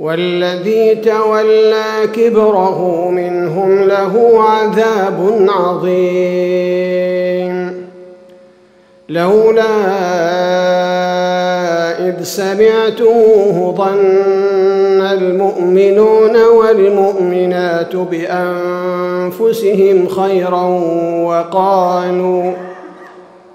والذي تولى كبره منهم له عذاب عظيم. لولا إذ سمعتموه ظن المؤمنون والمؤمنات بأنفسهم خيرا وقالوا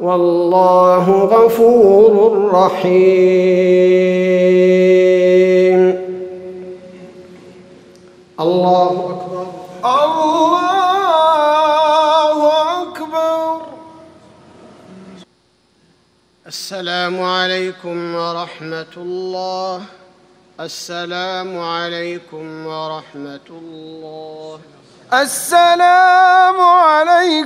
والله غفور رحيم. الله أكبر. الله أكبر. السلام عليكم ورحمة الله. السلام عليكم ورحمة الله. السلام